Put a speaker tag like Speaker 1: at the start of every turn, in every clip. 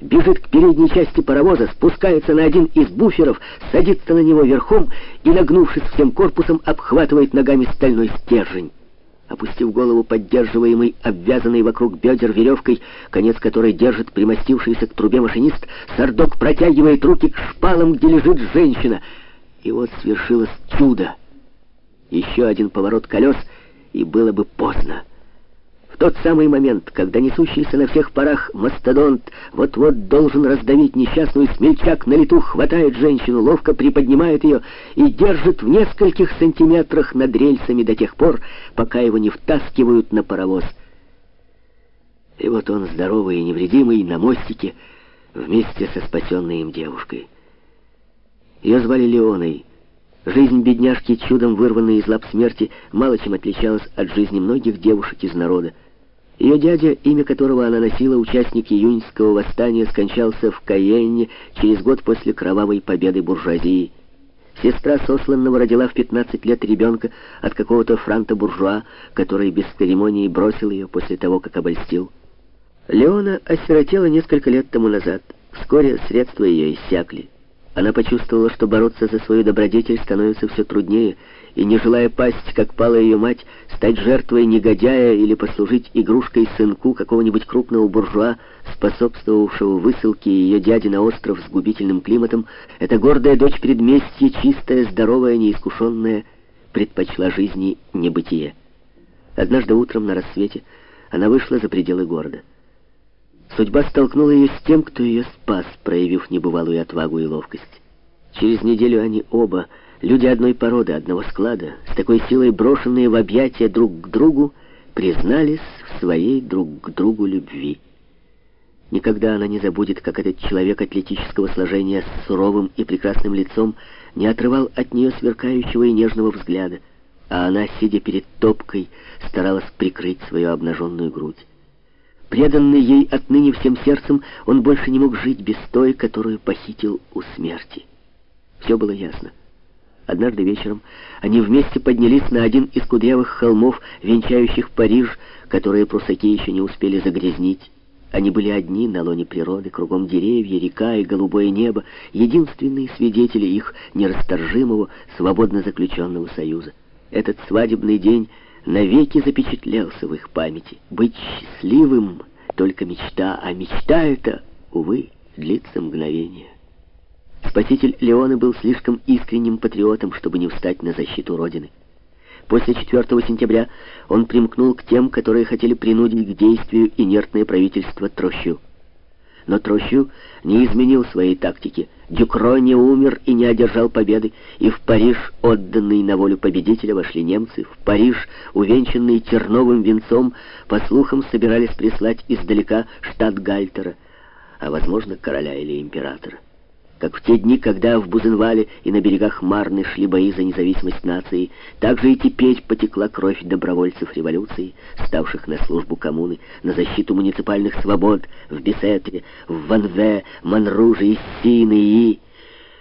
Speaker 1: бежит к передней части паровоза, спускается на один из буферов, садится на него верхом и, нагнувшись всем корпусом, обхватывает ногами стальной стержень. Опустив голову, поддерживаемый, обвязанный вокруг бедер веревкой, конец которой держит примостившийся к трубе машинист, Сардок протягивает руки к шпалам, где лежит женщина. И вот свершилось чудо. Еще один поворот колес, и было бы поздно тот самый момент, когда несущийся на всех парах мастодонт вот-вот должен раздавить несчастную смельчак на лету, хватает женщину, ловко приподнимает ее и держит в нескольких сантиметрах над рельсами до тех пор, пока его не втаскивают на паровоз. И вот он, здоровый и невредимый, на мостике, вместе со спасенной им девушкой. Ее звали Леоной. Жизнь бедняжки, чудом вырванной из лап смерти, мало чем отличалась от жизни многих девушек из народа. Ее дядя, имя которого она носила, участник июньского восстания, скончался в Каенне через год после кровавой победы буржуазии. Сестра сосланного родила в 15 лет ребенка от какого-то франта-буржуа, который без церемонии бросил ее после того, как обольстил. Леона осиротела несколько лет тому назад. Вскоре средства ее иссякли. Она почувствовала, что бороться за свою добродетель становится все труднее, и, не желая пасть, как пала ее мать, стать жертвой негодяя или послужить игрушкой сынку какого-нибудь крупного буржуа, способствовавшего высылке ее дяди на остров с губительным климатом, эта гордая дочь предместья, чистая, здоровая, неискушенная, предпочла жизни небытие. Однажды утром на рассвете она вышла за пределы города. Судьба столкнула ее с тем, кто ее спас, проявив небывалую отвагу и ловкость. Через неделю они оба, люди одной породы, одного склада, с такой силой брошенные в объятия друг к другу, признались в своей друг к другу любви. Никогда она не забудет, как этот человек атлетического сложения с суровым и прекрасным лицом не отрывал от нее сверкающего и нежного взгляда, а она, сидя перед топкой, старалась прикрыть свою обнаженную грудь. Преданный ей отныне всем сердцем, он больше не мог жить без той, которую похитил у смерти. Все было ясно. Однажды вечером они вместе поднялись на один из кудрявых холмов, венчающих Париж, которые прусаки еще не успели загрязнить. Они были одни на лоне природы, кругом деревья, река и голубое небо, единственные свидетели их нерасторжимого, свободно заключенного союза. Этот свадебный день навеки запечатлелся в их памяти. Быть счастливым — только мечта, а мечта эта, увы, длится мгновение. Спаситель Леоны был слишком искренним патриотом, чтобы не встать на защиту Родины. После 4 сентября он примкнул к тем, которые хотели принудить к действию инертное правительство Трощу. Но Трощу не изменил своей тактики. Дюкро не умер и не одержал победы, и в Париж, отданный на волю победителя, вошли немцы. В Париж, увенчанный терновым венцом, по слухам собирались прислать издалека штат Гальтера, а, возможно, короля или императора как в те дни, когда в Бузенвале и на берегах Марны шли бои за независимость нации, так же и теперь потекла кровь добровольцев революции, ставших на службу коммуны, на защиту муниципальных свобод в Бесетре, в Ванве, Манруже, Иссине и...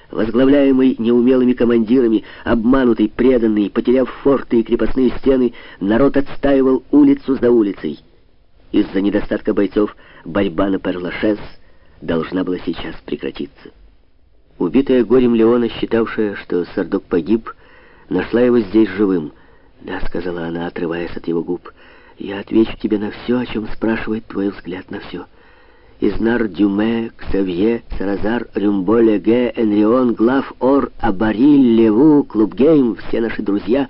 Speaker 1: Возглавляемый неумелыми командирами, обманутый, преданный, потеряв форты и крепостные стены, народ отстаивал улицу за улицей. Из-за недостатка бойцов борьба на Перлашес должна была сейчас прекратиться. Убитая горем Леона, считавшая, что Сардок погиб, нашла его здесь живым. «Да», — сказала она, отрываясь от его губ, — «я отвечу тебе на все, о чем спрашивает твой взгляд на все». Изнар, Дюме, Ксавье, Саразар, Рюмбо, Леге, Энрион, Глав, Ор, Абариль, Леву, Клубгейм, все наши друзья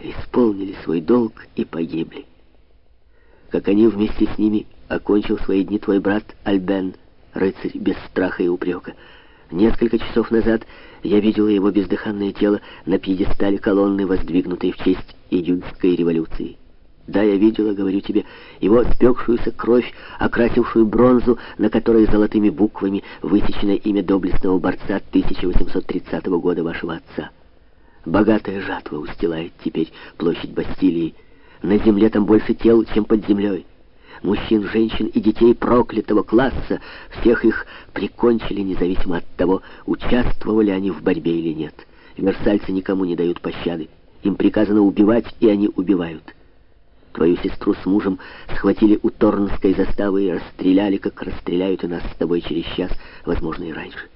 Speaker 1: исполнили свой долг и погибли. Как они вместе с ними окончил свои дни твой брат Альбен, рыцарь без страха и упрека. Несколько часов назад я видела его бездыханное тело на пьедестале колонны, воздвигнутой в честь июньской революции. Да, я видела, говорю тебе, его спекшуюся кровь, окрасившую бронзу, на которой золотыми буквами высечено имя доблестного борца 1830 года вашего отца. Богатая жатва устилает теперь площадь Бастилии. На земле там больше тел, чем под землей мужчин, женщин и детей проклятого класса, всех их прикончили, независимо от того, участвовали они в борьбе или нет. Версальцы никому не дают пощады. Им приказано убивать, и они убивают. Твою сестру с мужем схватили у Торнской заставы и расстреляли, как расстреляют и нас с тобой через час, возможно, и раньше.